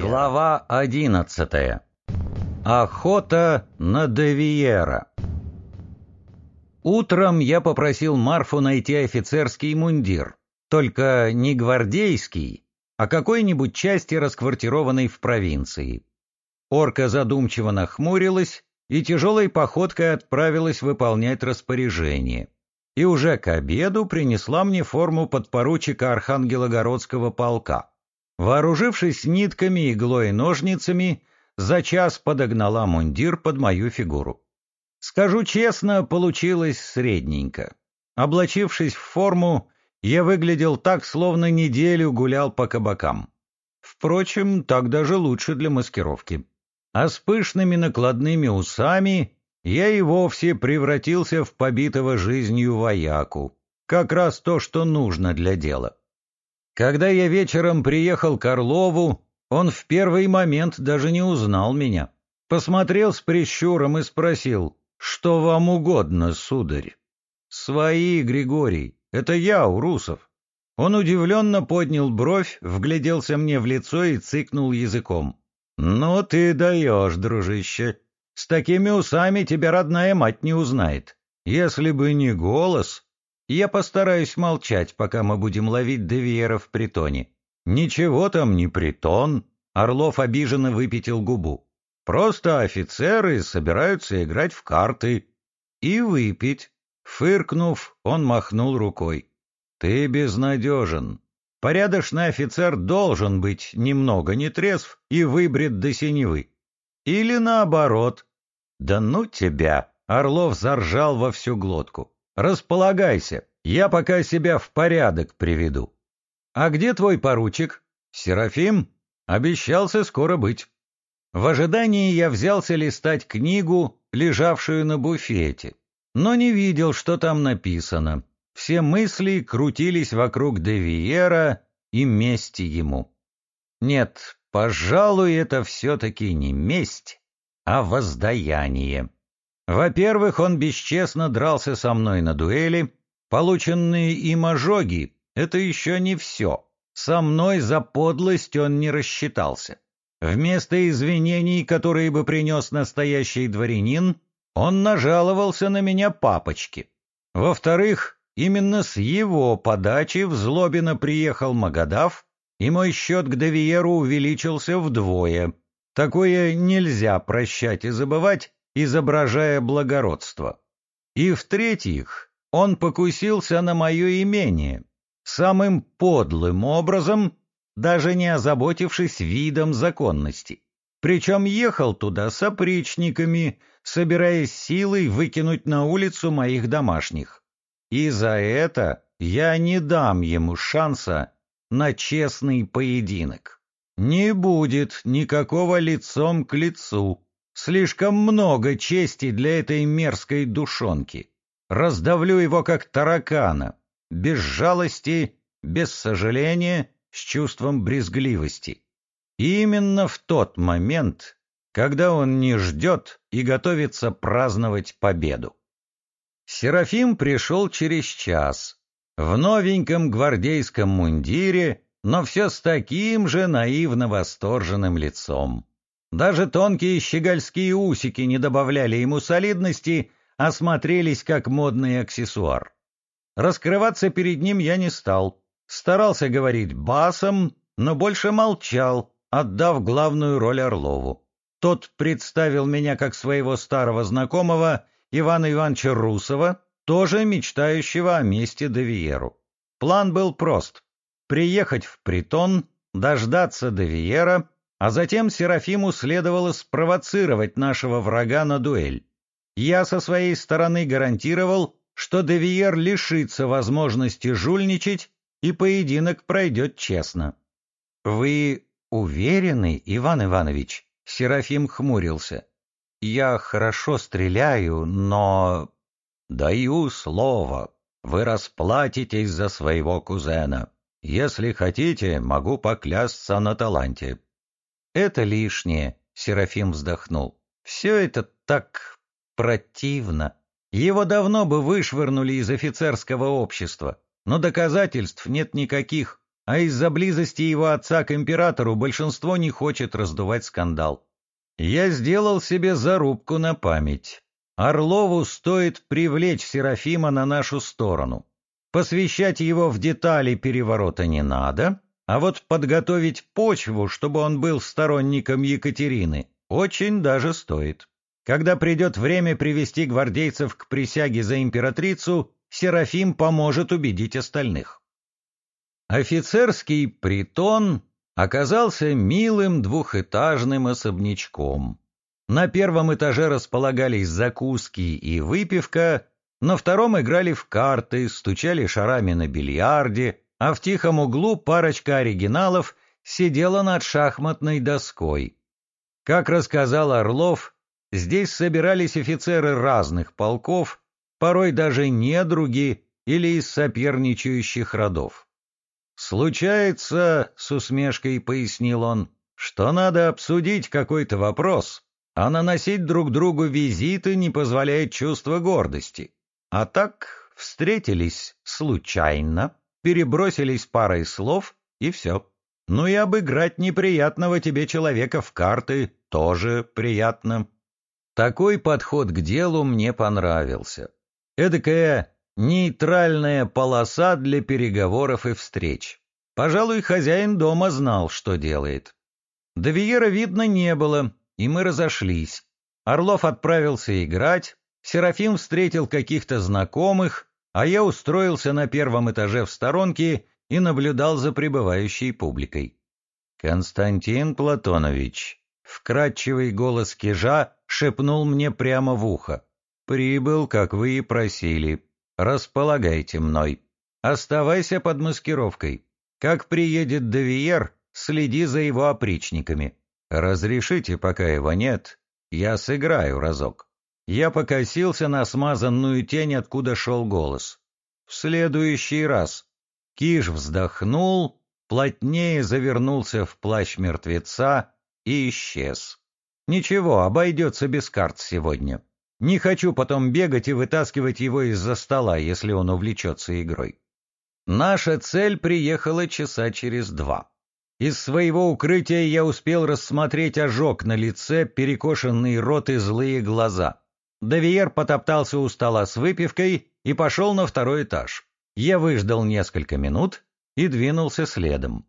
Глава одиннадцатая. Охота на Девиера. Утром я попросил Марфу найти офицерский мундир, только не гвардейский, а какой-нибудь части, расквартированной в провинции. Орка задумчиво нахмурилась и тяжелой походкой отправилась выполнять распоряжение. И уже к обеду принесла мне форму подпоручика Архангелогородского полка. Вооружившись нитками, иглой и ножницами, за час подогнала мундир под мою фигуру. Скажу честно, получилось средненько. Облачившись в форму, я выглядел так, словно неделю гулял по кабакам. Впрочем, так даже лучше для маскировки. А с пышными накладными усами я и вовсе превратился в побитого жизнью вояку. Как раз то, что нужно для дела. Когда я вечером приехал к Орлову, он в первый момент даже не узнал меня. Посмотрел с прищуром и спросил, «Что вам угодно, сударь?» «Свои, Григорий, это я, Урусов». Он удивленно поднял бровь, вгляделся мне в лицо и цыкнул языком. «Ну ты даешь, дружище. С такими усами тебя родная мать не узнает. Если бы не голос, я постараюсь молчать, пока мы будем ловить Девиера в притоне. Ничего там не притон. Орлов обиженно выпятил губу. Просто офицеры собираются играть в карты. И выпить. Фыркнув, он махнул рукой. Ты безнадежен. Порядочный офицер должен быть немного нетрезв и выбрит до синевы. Или наоборот. Да ну тебя! Орлов заржал во всю глотку. Располагайся, я пока себя в порядок приведу. А где твой поручик? Серафим? Обещался скоро быть. В ожидании я взялся листать книгу, лежавшую на буфете, но не видел, что там написано. Все мысли крутились вокруг Девиера и мести ему. Нет, пожалуй, это все-таки не месть, а воздаяние. Во-первых, он бесчестно дрался со мной на дуэли. Полученные им ожоги — это еще не все. Со мной за подлость он не рассчитался. Вместо извинений, которые бы принес настоящий дворянин, он нажаловался на меня папочке. Во-вторых, именно с его подачи в Злобино приехал Магадав, и мой счет к Девиеру увеличился вдвое. Такое нельзя прощать и забывать, изображая благородство. И в-третьих, он покусился на мое имение, самым подлым образом, даже не озаботившись видом законности. Причем ехал туда с опричниками, собираясь силой выкинуть на улицу моих домашних. И за это я не дам ему шанса на честный поединок. Не будет никакого лицом к лицу, Слишком много чести для этой мерзкой душонки. Раздавлю его, как таракана, без жалости, без сожаления, с чувством брезгливости. И именно в тот момент, когда он не ждет и готовится праздновать победу. Серафим пришел через час, в новеньком гвардейском мундире, но все с таким же наивно восторженным лицом. Даже тонкие щегольские усики не добавляли ему солидности, а смотрелись как модный аксессуар. Раскрываться перед ним я не стал. Старался говорить басом, но больше молчал, отдав главную роль Орлову. Тот представил меня как своего старого знакомого Ивана Ивановича Русова, тоже мечтающего о месте Девиеру. План был прост — приехать в притон, дождаться Девиера — а затем Серафиму следовало спровоцировать нашего врага на дуэль. Я со своей стороны гарантировал, что Девиер лишится возможности жульничать, и поединок пройдет честно. — Вы уверены, Иван Иванович? — Серафим хмурился. — Я хорошо стреляю, но... — Даю слово. Вы расплатитесь за своего кузена. Если хотите, могу поклясться на таланте. «Это лишнее», — Серафим вздохнул. «Все это так противно. Его давно бы вышвырнули из офицерского общества, но доказательств нет никаких, а из-за близости его отца к императору большинство не хочет раздувать скандал. Я сделал себе зарубку на память. Орлову стоит привлечь Серафима на нашу сторону. Посвящать его в детали переворота не надо, а вот подготовить почву, чтобы он был сторонником Екатерины, очень даже стоит. Когда придет время привести гвардейцев к присяге за императрицу, Серафим поможет убедить остальных. Офицерский притон оказался милым двухэтажным особнячком. На первом этаже располагались закуски и выпивка, на втором играли в карты, стучали шарами на бильярде, а в тихом углу парочка оригиналов сидела над шахматной доской. Как рассказал Орлов, здесь собирались офицеры разных полков, порой даже недруги или из соперничающих родов. «Случается, — с усмешкой пояснил он, — что надо обсудить какой-то вопрос, а наносить друг другу визиты не позволяет чувство гордости. А так встретились случайно, перебросились парой слов, и все. Ну и обыграть неприятного тебе человека в карты тоже приятно. Такой подход к делу мне понравился. Эдакая Нейтральная полоса для переговоров и встреч. Пожалуй, хозяин дома знал, что делает. Девиера видно не было, и мы разошлись. Орлов отправился играть, Серафим встретил каких-то знакомых, а я устроился на первом этаже в сторонке и наблюдал за прибывающей публикой. «Константин Платонович», — вкрадчивый голос кижа шепнул мне прямо в ухо, — «прибыл, как вы и просили. Располагайте мной. Оставайся под маскировкой. Как приедет Девиер, следи за его опричниками. Разрешите, пока его нет, я сыграю разок. Я покосился на смазанную тень, откуда шел голос. В следующий раз. Киш вздохнул, плотнее завернулся в плащ мертвеца и исчез. Ничего, обойдется без карт сегодня. Не хочу потом бегать и вытаскивать его из-за стола, если он увлечется игрой. Наша цель приехала часа через два. Из своего укрытия я успел рассмотреть ожог на лице, перекошенный рот и злые глаза. Давиер потоптался у стола с выпивкой и пошел на второй этаж. Я выждал несколько минут и двинулся следом.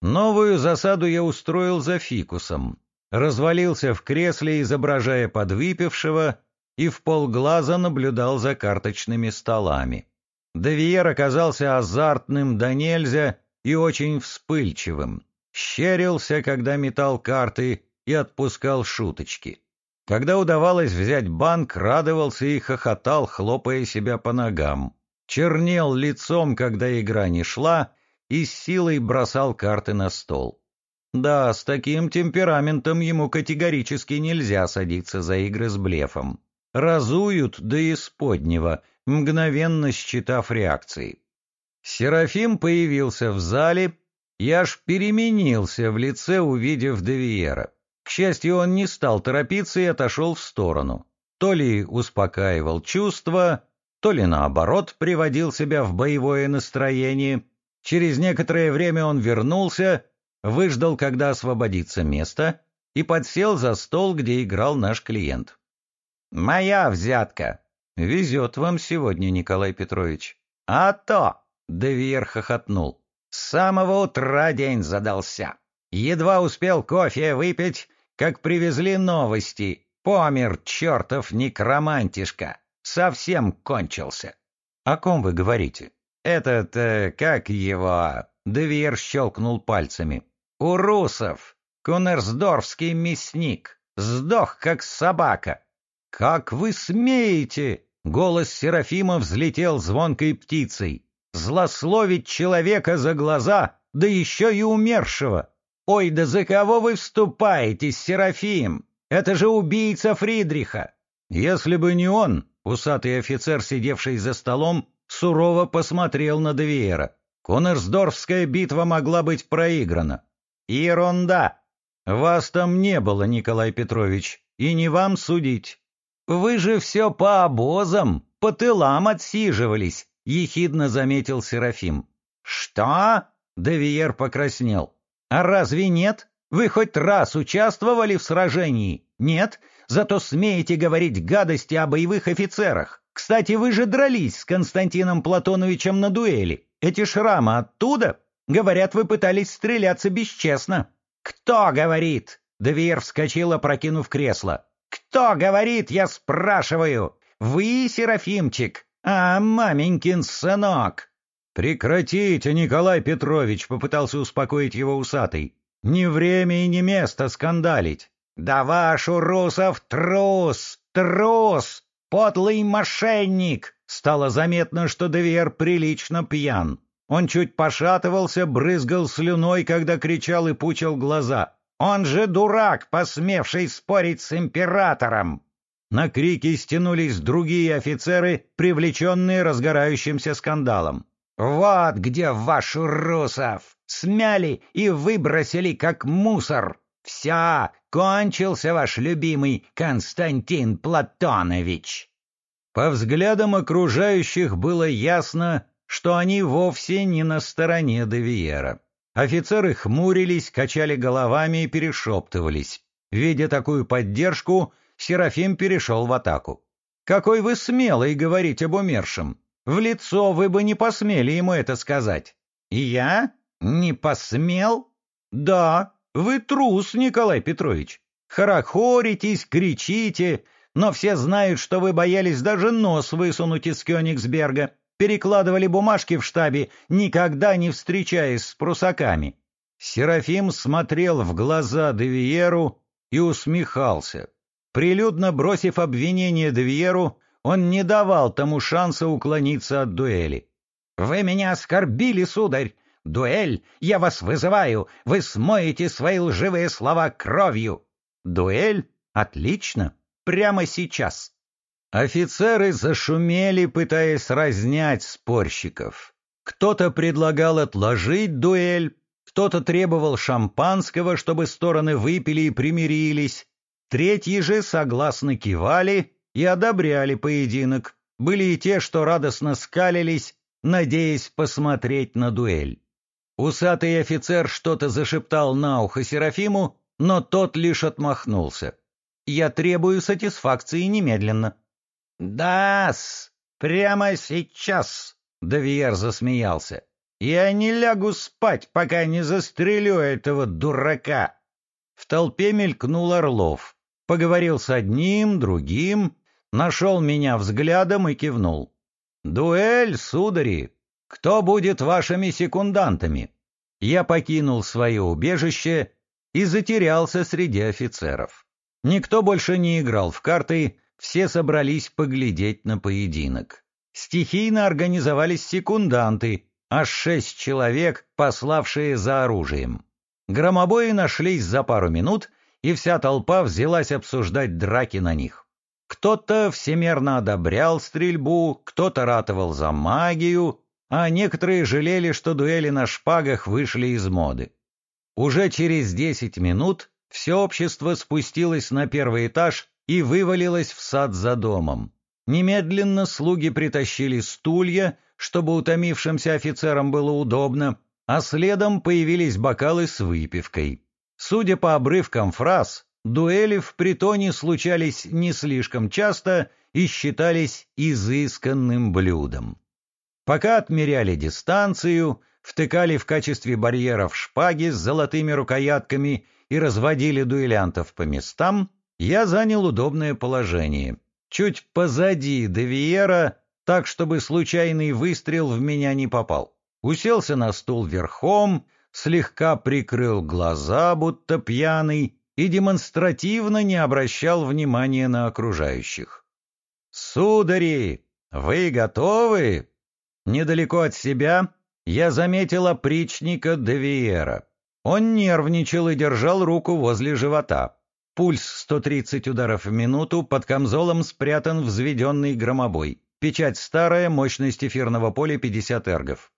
Новую засаду я устроил за фикусом. Развалился в кресле, изображая подвыпившего, и в полглаза наблюдал за карточными столами. Девиер оказался азартным да нельзя и очень вспыльчивым. Щерился, когда метал карты и отпускал шуточки. Когда удавалось взять банк, радовался и хохотал, хлопая себя по ногам. Чернел лицом, когда игра не шла, и с силой бросал карты на стол. Да, с таким темпераментом ему категорически нельзя садиться за игры с блефом разуют до исподнего, мгновенно считав реакции. Серафим появился в зале, я аж переменился в лице, увидев Девиера. К счастью, он не стал торопиться и отошел в сторону. То ли успокаивал чувства, то ли наоборот приводил себя в боевое настроение. Через некоторое время он вернулся, выждал, когда освободится место, и подсел за стол, где играл наш клиент. «Моя взятка!» «Везет вам сегодня, Николай Петрович». «А то!» — Девиер хохотнул. «С самого утра день задался. Едва успел кофе выпить, как привезли новости. Помер чертов некромантишка. Совсем кончился». «О ком вы говорите?» «Этот, э, как его...» — Девиер щелкнул пальцами. «У русов. Кунерсдорфский мясник. Сдох, как собака. «Как вы смеете?» — голос Серафима взлетел звонкой птицей. «Злословить человека за глаза, да еще и умершего! Ой, да за кого вы вступаете, Серафим? Это же убийца Фридриха!» Если бы не он, усатый офицер, сидевший за столом, сурово посмотрел на Девиера. Конерсдорфская битва могла быть проиграна. Ерунда! Вас там не было, Николай Петрович, и не вам судить. «Вы же все по обозам, по тылам отсиживались», — ехидно заметил Серафим. «Что?» Девиер покраснел. «А разве нет? Вы хоть раз участвовали в сражении? Нет? Зато смеете говорить гадости о боевых офицерах. Кстати, вы же дрались с Константином Платоновичем на дуэли. Эти шрамы оттуда? Говорят, вы пытались стреляться бесчестно». «Кто говорит?» Девиер вскочил, опрокинув кресло. «Кто говорит, я спрашиваю? Вы, Серафимчик? А, маменькин сынок?» «Прекратите, Николай Петрович!» — попытался успокоить его усатый. «Не время и не место скандалить!» «Да ваш Урусов трус! Трус! Подлый мошенник!» Стало заметно, что Девиер прилично пьян. Он чуть пошатывался, брызгал слюной, когда кричал и пучил глаза. «Он же дурак, посмевший спорить с императором!» На крики стянулись другие офицеры, привлеченные разгорающимся скандалом. «Вот где ваш Русов! Смяли и выбросили, как мусор! Вся, кончился ваш любимый Константин Платонович!» По взглядам окружающих было ясно, что они вовсе не на стороне Девиера. Офицеры хмурились, качали головами и перешептывались. Видя такую поддержку, Серафим перешел в атаку. «Какой вы смелый говорить об умершем! В лицо вы бы не посмели ему это сказать. Я? Не посмел? Да, вы трус, Николай Петрович. Хорохоритесь, кричите, но все знают, что вы боялись даже нос высунуть из Кёнигсберга, перекладывали бумажки в штабе, никогда не встречаясь с прусаками. Серафим смотрел в глаза Девиеру и усмехался. Прилюдно бросив обвинение Девиеру, он не давал тому шанса уклониться от дуэли. «Вы меня оскорбили, сударь! Дуэль! Я вас вызываю! Вы смоете свои лживые слова кровью!» «Дуэль? Отлично! Прямо сейчас!» Офицеры зашумели, пытаясь разнять спорщиков. Кто-то предлагал отложить дуэль, кто-то требовал шампанского, чтобы стороны выпили и примирились, третьи же согласно кивали и одобряли поединок. Были и те, что радостно скалились, надеясь посмотреть на дуэль. Усатый офицер что-то зашептал на ухо Серафиму, но тот лишь отмахнулся. «Я требую сатисфакции немедленно». «Да-с, прямо сейчас!» — Давиер засмеялся. «Я не лягу спать, пока не застрелю этого дурака!» В толпе мелькнул Орлов. Поговорил с одним, другим, нашел меня взглядом и кивнул. «Дуэль, судари! Кто будет вашими секундантами?» Я покинул свое убежище и затерялся среди офицеров. Никто больше не играл в карты, все собрались поглядеть на поединок. Стихийно организовались секунданты, аж шесть человек, пославшие за оружием. Громобои нашлись за пару минут, и вся толпа взялась обсуждать драки на них. Кто-то всемерно одобрял стрельбу, кто-то ратовал за магию, а некоторые жалели, что дуэли на шпагах вышли из моды. Уже через десять минут все общество спустилось на первый этаж и вывалилось в сад за домом. Немедленно слуги притащили стулья, чтобы утомившимся офицерам было удобно, а следом появились бокалы с выпивкой. Судя по обрывкам фраз, Дуэли в притоне случались не слишком часто и считались изысканным блюдом. Пока отмеряли дистанцию, втыкали в качестве барьеров шпаги с золотыми рукоятками и разводили дуэлянтов по местам, я занял удобное положение. Чуть позади Девиера, так, чтобы случайный выстрел в меня не попал. Уселся на стул верхом, слегка прикрыл глаза, будто пьяный, и демонстративно не обращал внимания на окружающих. «Судари, вы готовы?» Недалеко от себя я заметил опричника Девиера. Он нервничал и держал руку возле живота. Пульс 130 ударов в минуту, под камзолом спрятан взведенный громобой. Печать старая, мощность эфирного поля 50 эргов.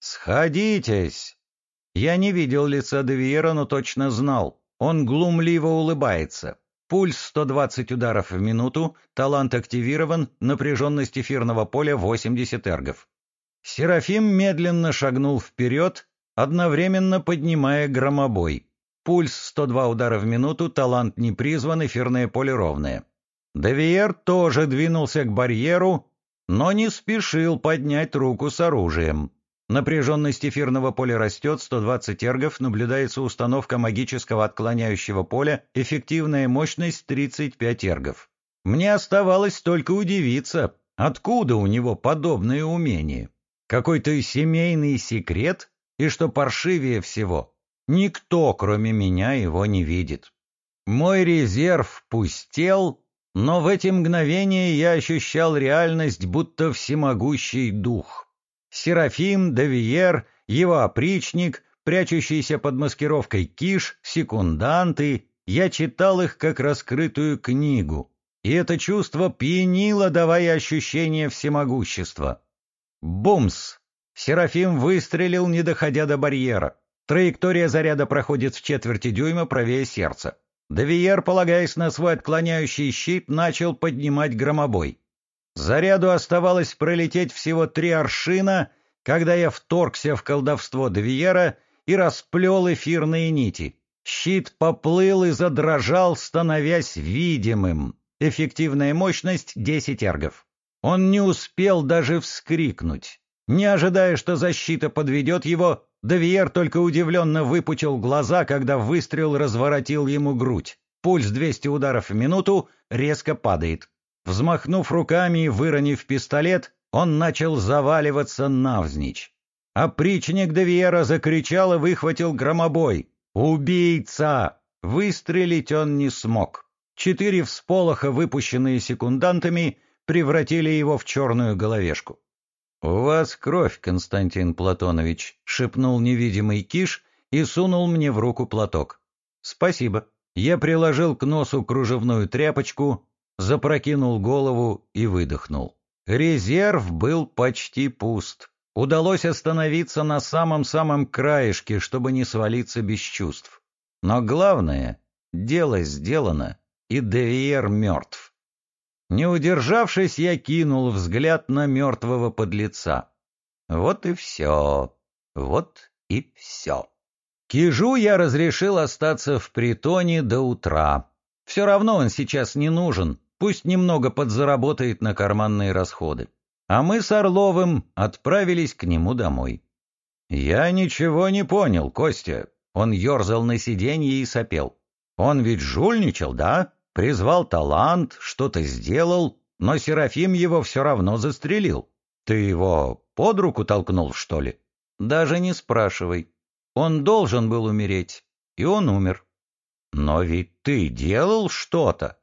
«Сходитесь!» Я не видел лица Девиера, но точно знал. Он глумливо улыбается. Пульс 120 ударов в минуту, талант активирован, напряженность эфирного поля 80 эргов. Серафим медленно шагнул вперед одновременно поднимая громобой. Пульс 102 удара в минуту, талант не призван, эфирное поле ровное. Девиер тоже двинулся к барьеру, но не спешил поднять руку с оружием. Напряженность эфирного поля растет, 120 эргов, наблюдается установка магического отклоняющего поля, эффективная мощность 35 эргов. Мне оставалось только удивиться, откуда у него подобные умения. Какой-то семейный секрет, и что паршивее всего, никто, кроме меня, его не видит. Мой резерв пустел, но в эти мгновения я ощущал реальность, будто всемогущий дух. Серафим, Девиер, его опричник, прячущийся под маскировкой Киш, секунданты, я читал их как раскрытую книгу, и это чувство пьянило, давая ощущение всемогущества. Бумс! Серафим выстрелил, не доходя до барьера. Траектория заряда проходит в четверти дюйма правее сердца. Девиер, полагаясь на свой отклоняющий щит, начал поднимать громобой. Заряду оставалось пролететь всего три аршина, когда я вторгся в колдовство Девиера и расплел эфирные нити. Щит поплыл и задрожал, становясь видимым. Эффективная мощность — 10 эргов. Он не успел даже вскрикнуть. Не ожидая, что защита подведет его, Девиер только удивленно выпучил глаза, когда выстрел разворотил ему грудь. Пульс 200 ударов в минуту резко падает. Взмахнув руками и выронив пистолет, он начал заваливаться навзничь. Опричник Девиера закричал и выхватил громобой. «Убийца!» Выстрелить он не смог. Четыре всполоха, выпущенные секундантами, превратили его в черную головешку. «У вас кровь, Константин Платонович», — шепнул невидимый киш и сунул мне в руку платок. «Спасибо». Я приложил к носу кружевную тряпочку, запрокинул голову и выдохнул. Резерв был почти пуст. Удалось остановиться на самом-самом краешке, чтобы не свалиться без чувств. Но главное — дело сделано, и Девиер мертв. Не удержавшись, я кинул взгляд на мертвого подлеца. Вот и все. Вот и все. Кижу я разрешил остаться в притоне до утра. Все равно он сейчас не нужен, пусть немного подзаработает на карманные расходы. А мы с Орловым отправились к нему домой. Я ничего не понял, Костя. Он ерзал на сиденье и сопел. Он ведь жульничал, да? Призвал талант, что-то сделал, но Серафим его все равно застрелил. Ты его под руку толкнул, что ли? Даже не спрашивай. Он должен был умереть, и он умер. Но ведь ты делал что-то.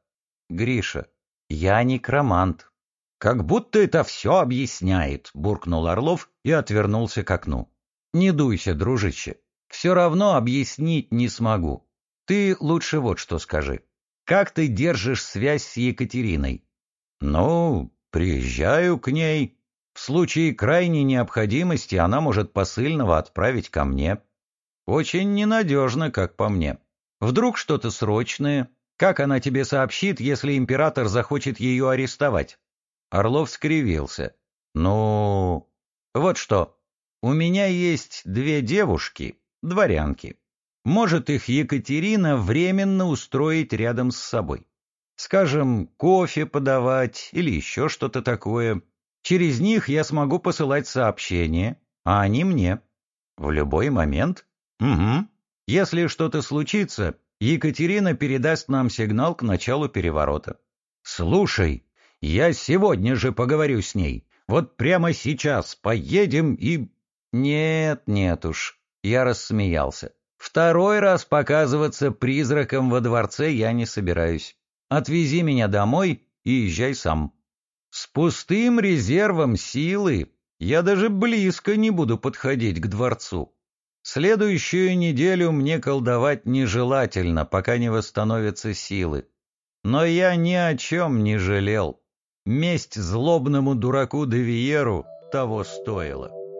Гриша, я некромант. Как будто это все объясняет, буркнул Орлов и отвернулся к окну. Не дуйся, дружище. Все равно объяснить не смогу. Ты лучше вот что скажи. Как ты держишь связь с Екатериной? Ну, приезжаю к ней. В случае крайней необходимости она может посыльного отправить ко мне. Очень ненадежно, как по мне. Вдруг что-то срочное. Как она тебе сообщит, если император захочет ее арестовать? Орлов скривился. Ну, вот что. У меня есть две девушки, дворянки может их Екатерина временно устроить рядом с собой. Скажем, кофе подавать или еще что-то такое. Через них я смогу посылать сообщения, а они мне. В любой момент? Угу. Если что-то случится, Екатерина передаст нам сигнал к началу переворота. Слушай, я сегодня же поговорю с ней. Вот прямо сейчас поедем и... Нет, нет уж. Я рассмеялся. Второй раз показываться призраком во дворце я не собираюсь. Отвези меня домой и езжай сам. С пустым резервом силы я даже близко не буду подходить к дворцу. Следующую неделю мне колдовать нежелательно, пока не восстановятся силы. Но я ни о чем не жалел. Месть злобному дураку Девиеру того стоила.